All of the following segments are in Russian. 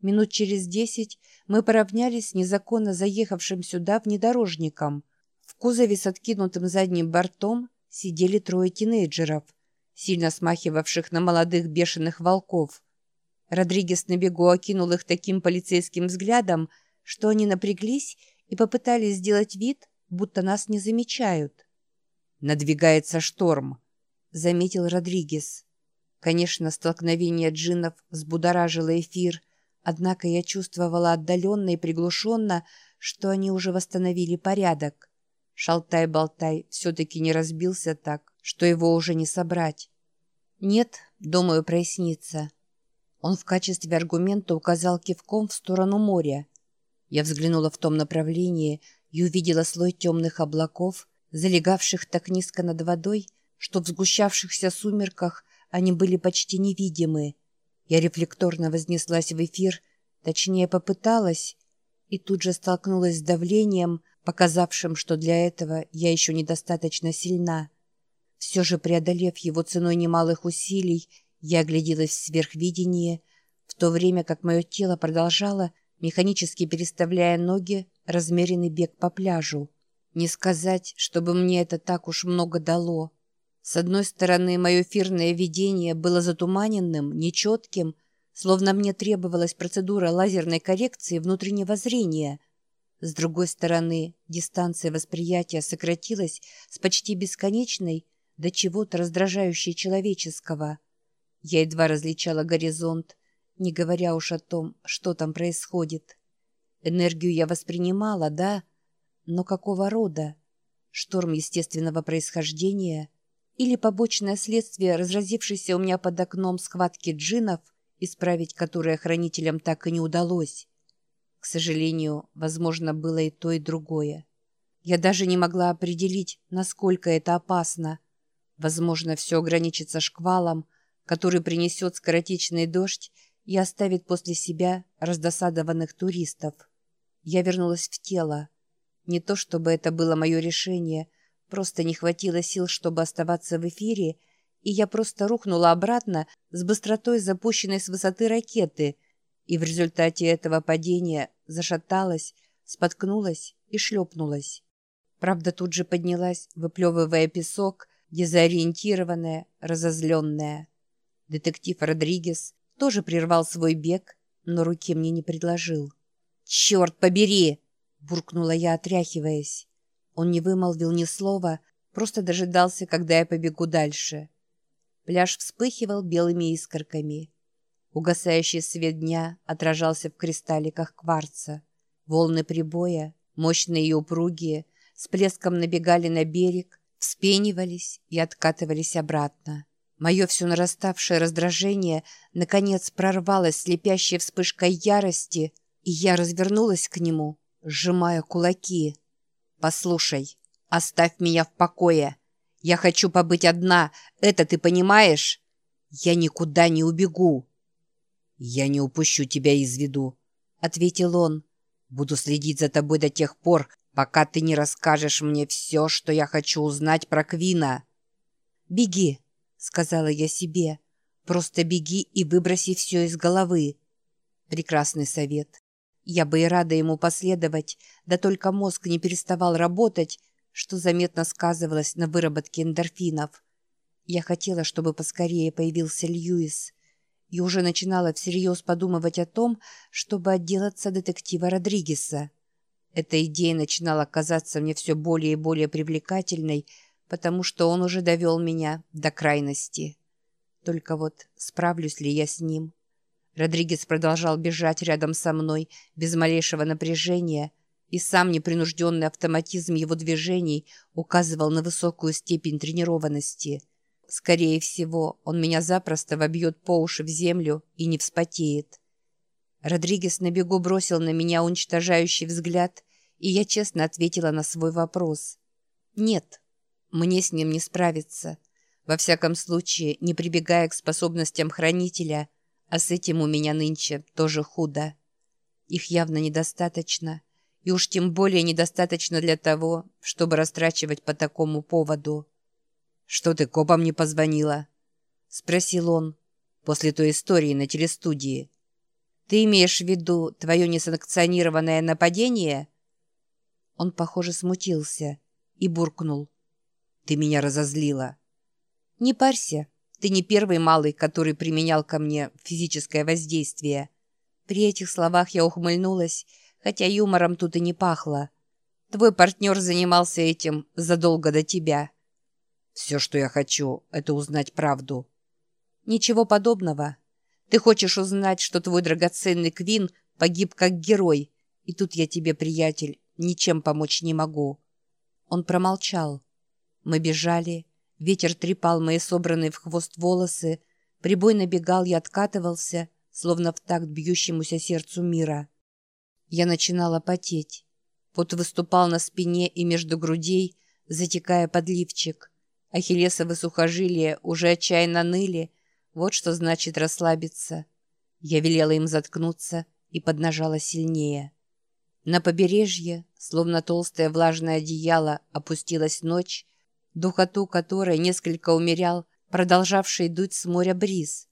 Минут через десять мы поравнялись с незаконно заехавшим сюда внедорожником. В кузове с откинутым задним бортом сидели трое тинейджеров, сильно смахивавших на молодых бешеных волков. Родригес на бегу окинул их таким полицейским взглядом, что они напряглись и попытались сделать вид, будто нас не замечают. «Надвигается шторм», — заметил Родригес. Конечно, столкновение джиннов взбудоражило эфир, однако я чувствовала отдаленно и приглушенно, что они уже восстановили порядок. Шалтай-болтай все-таки не разбился так, что его уже не собрать. Нет, думаю, прояснится. Он в качестве аргумента указал кивком в сторону моря. Я взглянула в том направлении и увидела слой темных облаков, залегавших так низко над водой, что в сгущавшихся сумерках они были почти невидимы. Я рефлекторно вознеслась в эфир, точнее попыталась, и тут же столкнулась с давлением, показавшим, что для этого я еще недостаточно сильна. Все же, преодолев его ценой немалых усилий, я огляделась в сверхвидение, в то время как мое тело продолжало, механически переставляя ноги, размеренный бег по пляжу. Не сказать, чтобы мне это так уж много дало. С одной стороны, мое эфирное видение было затуманенным, нечетким, словно мне требовалась процедура лазерной коррекции внутреннего зрения. С другой стороны, дистанция восприятия сократилась с почти бесконечной до чего-то раздражающей человеческого. Я едва различала горизонт, не говоря уж о том, что там происходит. Энергию я воспринимала, да, но какого рода? Шторм естественного происхождения или побочное следствие разразившейся у меня под окном схватки джинов, исправить которые хранителям так и не удалось? К сожалению, возможно, было и то, и другое. Я даже не могла определить, насколько это опасно. Возможно, все ограничится шквалом, который принесет скоротечный дождь и оставит после себя раздосадованных туристов. Я вернулась в тело. Не то чтобы это было мое решение, просто не хватило сил, чтобы оставаться в эфире, и я просто рухнула обратно с быстротой запущенной с высоты ракеты, и в результате этого падения зашаталась, споткнулась и шлепнулась. Правда, тут же поднялась, выплевывая песок, дезориентированная, разозленная. Детектив Родригес тоже прервал свой бег, но руки мне не предложил. «Черт побери!» — буркнула я, отряхиваясь. Он не вымолвил ни слова, просто дожидался, когда я побегу дальше. Пляж вспыхивал белыми искорками. Угасающий свет дня отражался в кристалликах кварца. Волны прибоя, мощные и упругие, с плеском набегали на берег, вспенивались и откатывались обратно. Мое все нараставшее раздражение наконец прорвалось слепящей вспышкой ярости, и я развернулась к нему, сжимая кулаки. «Послушай, оставь меня в покое. Я хочу побыть одна, это ты понимаешь? Я никуда не убегу». «Я не упущу тебя из виду», — ответил он. «Буду следить за тобой до тех пор, пока ты не расскажешь мне все, что я хочу узнать про Квина». «Беги», — сказала я себе. «Просто беги и выброси все из головы». Прекрасный совет. Я бы и рада ему последовать, да только мозг не переставал работать, что заметно сказывалось на выработке эндорфинов. Я хотела, чтобы поскорее появился Льюис, и уже начинала всерьез подумывать о том, чтобы отделаться детектива Родригеса. Эта идея начинала казаться мне все более и более привлекательной, потому что он уже довел меня до крайности. Только вот справлюсь ли я с ним? Родригес продолжал бежать рядом со мной без малейшего напряжения, и сам непринужденный автоматизм его движений указывал на высокую степень тренированности. Скорее всего, он меня запросто вобьет по уши в землю и не вспотеет. Родригес на бегу бросил на меня уничтожающий взгляд, и я честно ответила на свой вопрос. «Нет». Мне с ним не справиться. Во всяком случае, не прибегая к способностям хранителя, а с этим у меня нынче тоже худо. Их явно недостаточно, и уж тем более недостаточно для того, чтобы растрачивать по такому поводу. «Что ты копам не позвонила?» — спросил он после той истории на телестудии. Ты имеешь в виду твое несанкционированное нападение?» Он, похоже, смутился и буркнул. «Ты меня разозлила». «Не парься, ты не первый малый, который применял ко мне физическое воздействие». При этих словах я ухмыльнулась, хотя юмором тут и не пахло. Твой партнер занимался этим задолго до тебя. Все, что я хочу, это узнать правду. Ничего подобного. Ты хочешь узнать, что твой драгоценный Квин погиб как герой, и тут я тебе, приятель, ничем помочь не могу. Он промолчал. Мы бежали, ветер трепал мои собранные в хвост волосы, прибой набегал и откатывался, словно в такт бьющемуся сердцу мира. Я начинала потеть. Пот выступал на спине и между грудей, затекая под лифчик. Ахиллесовы сухожилия уже отчаянно ныли. Вот что значит расслабиться. Я велела им заткнуться и поднажала сильнее. На побережье, словно толстое влажное одеяло, опустилась ночь, духоту которой несколько умерял продолжавший дуть с моря бриз.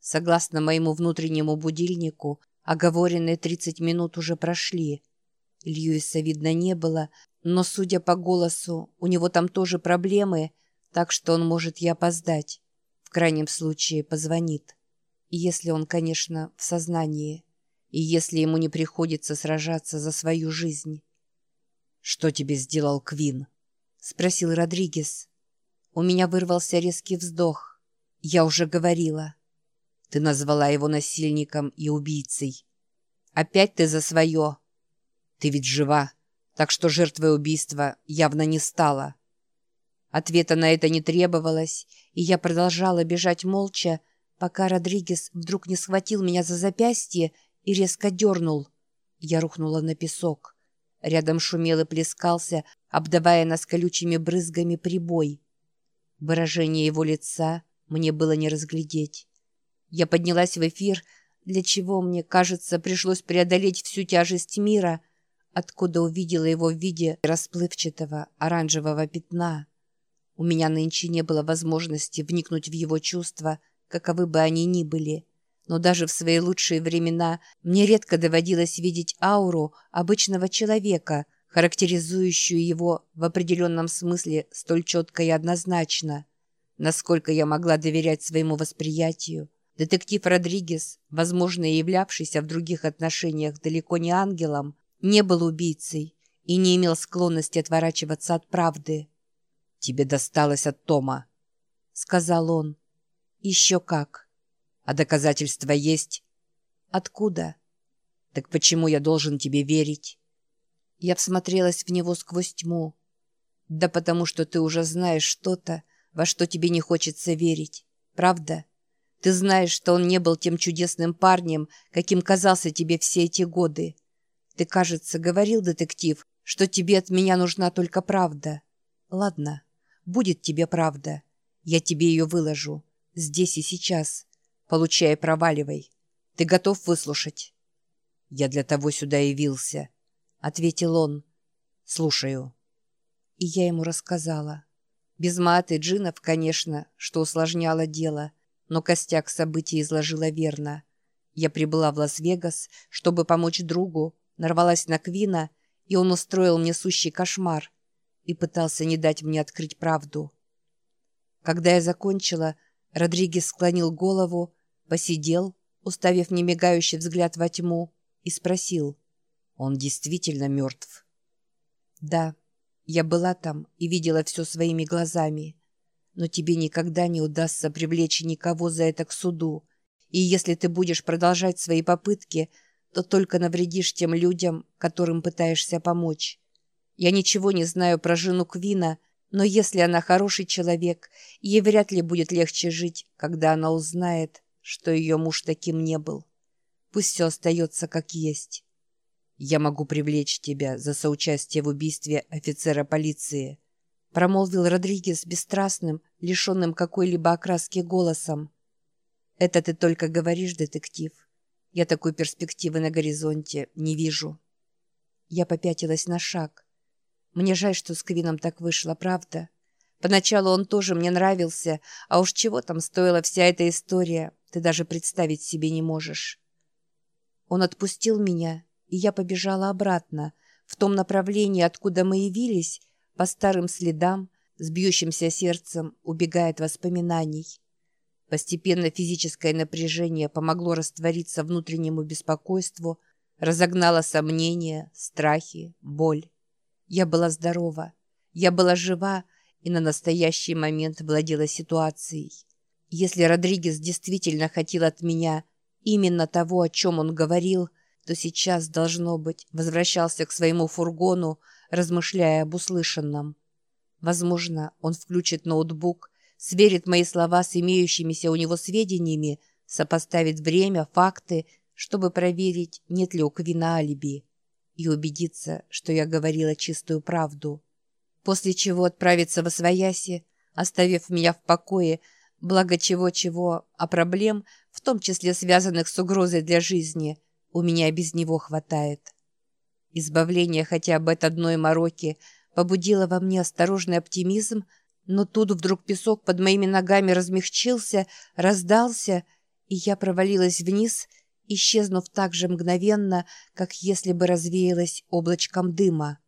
Согласно моему внутреннему будильнику, оговоренные 30 минут уже прошли. Льюиса видно не было, но, судя по голосу, у него там тоже проблемы, так что он может и опоздать. В крайнем случае позвонит. Если он, конечно, в сознании. И если ему не приходится сражаться за свою жизнь. «Что тебе сделал Квин?» — спросил Родригес. У меня вырвался резкий вздох. Я уже говорила. Ты назвала его насильником и убийцей. Опять ты за свое. Ты ведь жива, так что жертвой убийства явно не стала. Ответа на это не требовалось, и я продолжала бежать молча, пока Родригес вдруг не схватил меня за запястье и резко дернул. Я рухнула на песок. Рядом шумел и плескался, обдавая нас колючими брызгами прибой. Выражение его лица мне было не разглядеть. Я поднялась в эфир, для чего, мне кажется, пришлось преодолеть всю тяжесть мира, откуда увидела его в виде расплывчатого оранжевого пятна. У меня нынче не было возможности вникнуть в его чувства, каковы бы они ни были. Но даже в свои лучшие времена мне редко доводилось видеть ауру обычного человека, характеризующую его в определенном смысле столь четко и однозначно. Насколько я могла доверять своему восприятию, Детектив Родригес, возможно, являвшийся в других отношениях далеко не ангелом, не был убийцей и не имел склонности отворачиваться от правды. «Тебе досталось от Тома», — сказал он. «Еще как». «А доказательства есть?» «Откуда?» «Так почему я должен тебе верить?» Я всмотрелась в него сквозь тьму. «Да потому что ты уже знаешь что-то, во что тебе не хочется верить. Правда?» Ты знаешь, что он не был тем чудесным парнем, каким казался тебе все эти годы. Ты, кажется, говорил, детектив, что тебе от меня нужна только правда. Ладно, будет тебе правда. Я тебе ее выложу. Здесь и сейчас. Получай проваливай. Ты готов выслушать? Я для того сюда явился, — ответил он. Слушаю. И я ему рассказала. Без маты джинов, конечно, что усложняло дело — но костяк событий изложила верно. Я прибыла в Лас-Вегас, чтобы помочь другу, нарвалась на Квина, и он устроил мне сущий кошмар и пытался не дать мне открыть правду. Когда я закончила, Родригес склонил голову, посидел, уставив немигающий взгляд во тьму, и спросил, «Он действительно мертв?» «Да, я была там и видела все своими глазами но тебе никогда не удастся привлечь никого за это к суду. И если ты будешь продолжать свои попытки, то только навредишь тем людям, которым пытаешься помочь. Я ничего не знаю про жену Квина, но если она хороший человек, ей вряд ли будет легче жить, когда она узнает, что ее муж таким не был. Пусть все остается как есть. Я могу привлечь тебя за соучастие в убийстве офицера полиции, промолвил Родригес бесстрастным, лишенным какой-либо окраски голосом. «Это ты только говоришь, детектив. Я такой перспективы на горизонте не вижу». Я попятилась на шаг. Мне жаль, что с Квином так вышло, правда? Поначалу он тоже мне нравился, а уж чего там стоила вся эта история, ты даже представить себе не можешь. Он отпустил меня, и я побежала обратно, в том направлении, откуда мы явились, по старым следам, с бьющимся сердцем, убегая от воспоминаний. Постепенно физическое напряжение помогло раствориться внутреннему беспокойству, разогнало сомнения, страхи, боль. Я была здорова, я была жива и на настоящий момент владела ситуацией. Если Родригес действительно хотел от меня именно того, о чем он говорил, то сейчас, должно быть, возвращался к своему фургону, размышляя об услышанном. Возможно, он включит ноутбук, сверит мои слова с имеющимися у него сведениями, сопоставит время, факты, чтобы проверить, нет ли у Квина алиби, и убедиться, что я говорила чистую правду. После чего отправиться в Освояси, оставив меня в покое, благо чего-чего, а проблем, в том числе связанных с угрозой для жизни, у меня без него хватает. Избавление хотя бы от одной мороки – побудило во мне осторожный оптимизм, но тут вдруг песок под моими ногами размягчился, раздался, и я провалилась вниз, исчезнув так же мгновенно, как если бы развеялась облачком дыма.